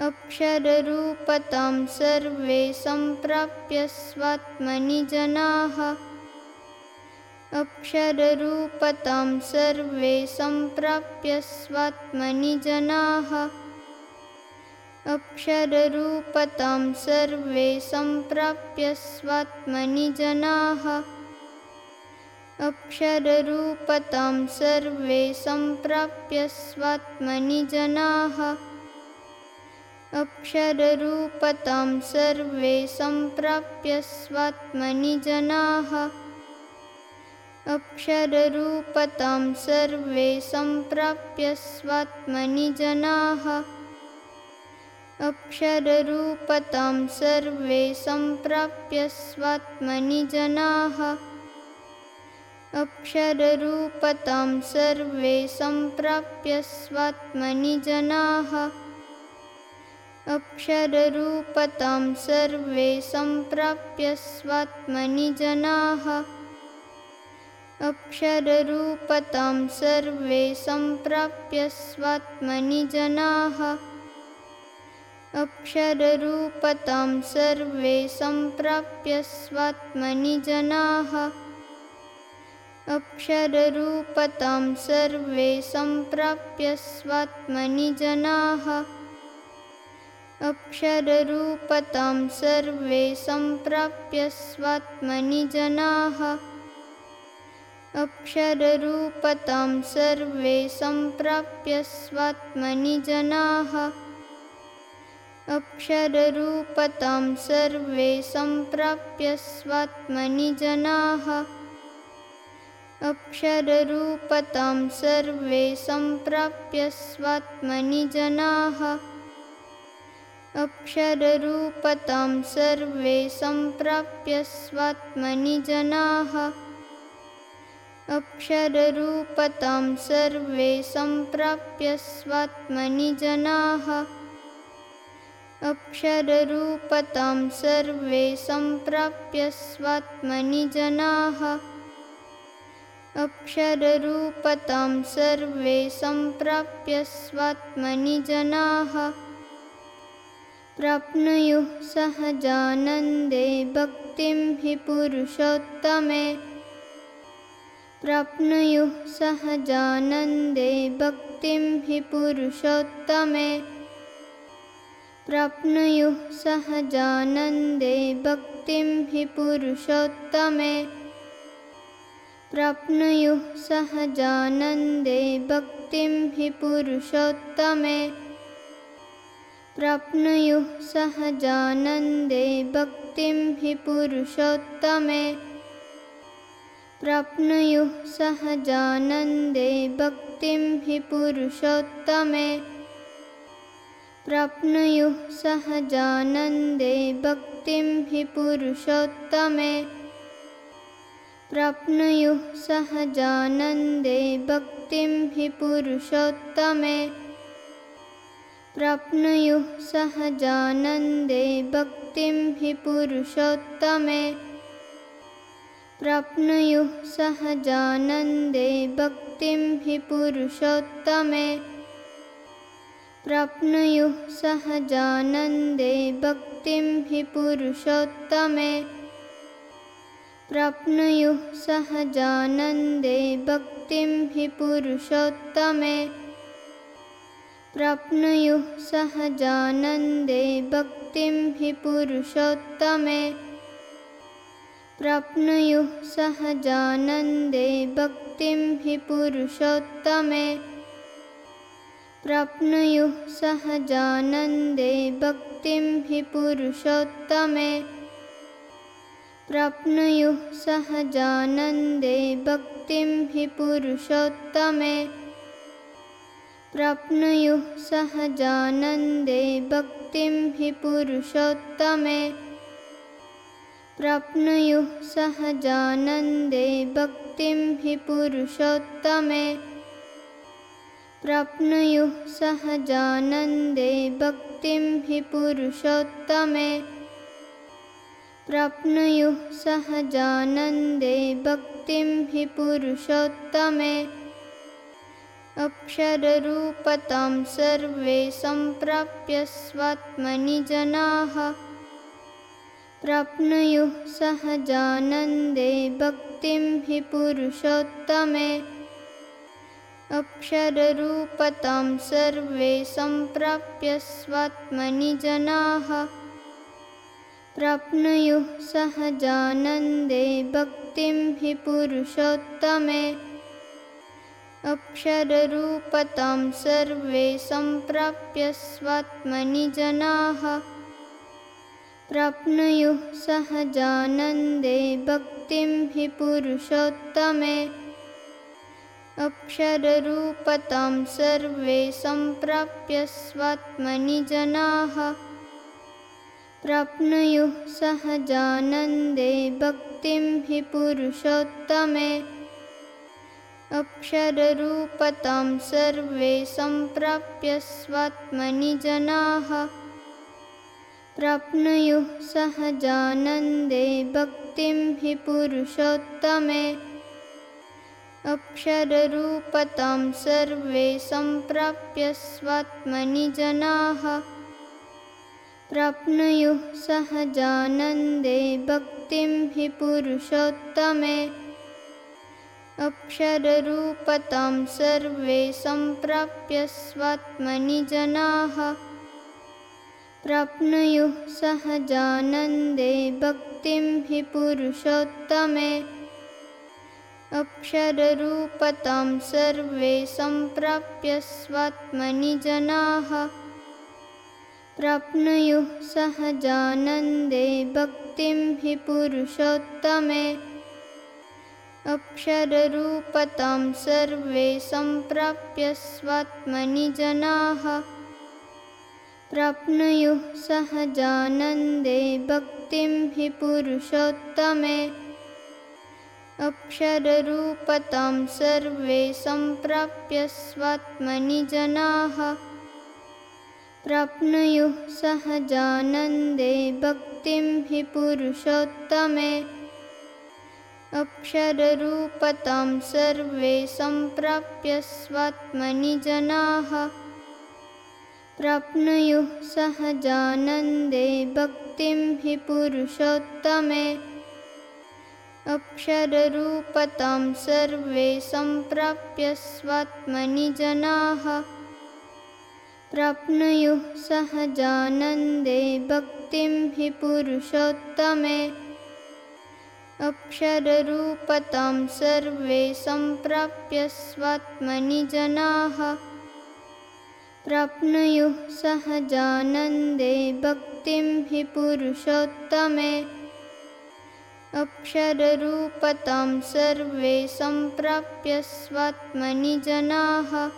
अक्षररूपतां सर्वे सम्प्राप्य स्वात्मनि जनाः। अक्षररूपतां सर्वे सम्प्राप्य स्वात्मनि जनाः। अक्षररूपतां सर्वे सम्प्राप्य स्वात्मनि जनाः। अक्षररूपतां सर्वे सम्प्राप्य स्वात्मनि जनाः अक्षररूपतां सर्वे सम्प्राप्य स्वात्मनि जनाः। अक्षररूपतां सर्वे सम्प्राप्य स्वात्मनि जनाः। अक्षररूपतां सर्वे सम्प्राप्य स्वात्मनि जनाः। अक्षररूपतां सर्वे सम्प्राप्य स्वात्मनि जनाः अक्षररूपतां सर्वे सम्प्राप्य स्वात्मनि जनाः अक्षररूपतां सर्वे सम्प्राप्य स्वात्मनि जनाः अक्षररूपतां सर्वे सम्प्राप्य स्वात्मनि जनाः अक्षररूपतां सर्वे सम्प्राप्य स्वात्मनि जनाः अक्षररूपतां सर्वे सम्प्राप्य स्वात्मनि जनाः। अक्षररूपतां सर्वे सम्प्राप्य स्वात्मनि जनाः। अक्षररूपतां सर्वे सम्प्राप्य स्वात्मनि जनाः। अक्षररूपतां सर्वे सम्प्राप्य स्वात्मनि जनाः अक्षररूपतां सर्वे सम्प्राप्य स्वात्मनि जनाः। अक्षररूपतां सर्वे सम्प्राप्य स्वात्मनि जनाः। अक्षररूपतां सर्वे सम्प्राप्य स्वात्मनि जनाः। अक्षररूपतां सर्वे सम्प्राप्य स्वात्मनि जनाः प्राप्नुयुः सहजानन्दे भक्तिं हि पुरुषोत्तमे। प्राप्नुयुः सहजानन्दे भक्तिं हि पुरुषोत्तमे। प्राप्नुयुः सहजानन्दे भक्तिं हि पुरुषोत्तमे। प्राप्नुयुः सहजानन्दे भक्तिं हि पुरुषोत्तमे प्राप्नुयुः सहजानन्दे भक्तिं हि पुरुषोत्तमे। प्राप्नुयुः सहजानन्दे भक्तिं हि पुरुषोत्तमे। प्राप्नुयुः सहजानन्दे प्राप्नुयुः सहजानन्दे भक्तिं हि पुरुषोत्तमे प्राप्नुयुः सहजानन्दे भक्तिं हि पुरुषोत्तमे। प्राप्नुयुः सहजानन्दे भक्तिं हि पुरुषोत्तमे। प्राप्नुयुः सहजानन्दे भक्तिं हि पुरुषोत्तमे। प्राप्नुयुः सहजानन्दे भक्तिं हि पुरुषोत्तमे प्राप्नुयुः सहजानन्दे भक्तिं हि पुरुषोत्तमे। प्राप्नुयुः सहजानन्दे भक्तिं हि पुरुषोत्तमे। प्राप्नुयुः सहजानन्दे भक्तिं हि पुरुषोत्तमे। प्राप्नुयुः सहजानन्दे भक्तिं हि पुरुषोत्तमे प्राप्नुयुः सहजानन्दे भक्तिं हि पुरुषोत्तमे। प्राप्नुयुः सहजानन्दे भक्तिं हि पुरुषोत्तमे। प्राप्नुयुः सहजानन्दे भक्तिं हि पुरुषोत्तमे। प्राप्नुयुः सहजानन्दे भक्तिं हि पुरुषोत्तमे अक्षररूपतां सर्वे सम्प्राप्य स्वात्मनि जनाः प्राप्नुयुः सहजानन्दे भक्तिं हि पुरुषोत्तमे। अक्षररूपतां सर्वे सम्प्राप्य स्वात्मनि जनाः प्राप्नुयुः सहजानन्दे भक्तिं हि पुरुषोत्तमे अक्षररूपतां सर्वे सम्प्राप्य स्वात्मनि जनाः। प्राप्नुयुः सहजानन्दे भक्तिं हि पुरुषोत्तमे। अक्षररूपतां सर्वे सम्प्राप्य स्वात्मनि जनाः। प्राप्नुयुः सहजानन्दे भक्तिं हि पुरुषोत्तमे अक्षररूपतां सर्वे सम्प्राप्य स्वात्मनि जनाः प्राप्नुयुः सहजानन्दे भक्तिं हि पुरुषोत्तमे। अक्षररूपतां सर्वे सम्प्राप्य स्वात्मनि जनाः प्राप्नुयुः सहजानन्दे भक्तिं हि पुरुषोत्तमे अक्षररूपतां सर्वे सम्प्राप्य स्वात्मनि जनाः। प्राप्नुयुः सहजानन्दे भक्तिं हि पुरुषोत्तमे। अक्षररूपतां सर्वे सम्प्राप्य स्वात्मनि जनाः। प्राप्नुयुः सहजानन्दे भक्तिं हि पुरुषोत्तमे अक्षररूपतां सर्वे सम्प्राप्य स्वात्मनि जनाः। प्राप्नुयुः सहजानन्दे भक्तिं हि पुरुषोत्तमे। अक्षररूपतां सर्वे सम्प्राप्य स्वात्मनि जनाः। प्राप्नुयुः सहजानन्दे भक्तिं हि पुरुषोत्तमे अक्षररूपतां सर्वे सम्प्राप्य स्वात्मनि जनाः। प्राप्नुयुः सहजानन्दे भक्तिं हि पुरुषोत्तमे। अक्षररूपतां सर्वे सम्प्राप्य स्वात्मनि जनाः। प्राप्नुयुः सहजानन्दे भक्तिं हि पुरुषोत्तमे अक्षररूपतां सर्वे सम्प्राप्य स्वात्मनि जनाः। प्राप्नुयुः, अक्षररूपतां सर्वे सम्प्राप्य स्वात्मनि जनाः।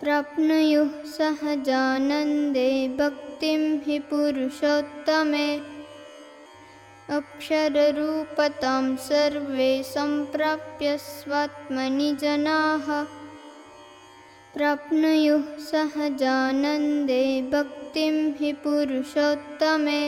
प्राप्नुयुः सहजानन्दे भक्तिं हि पुरुषोत्तमे अक्षररूपतां सर्वे सम्प्राप्य स्वात्मनि जनाः प्राप्नुयुः सहजानन्दे भक्तिं हि पुरुषोत्तमे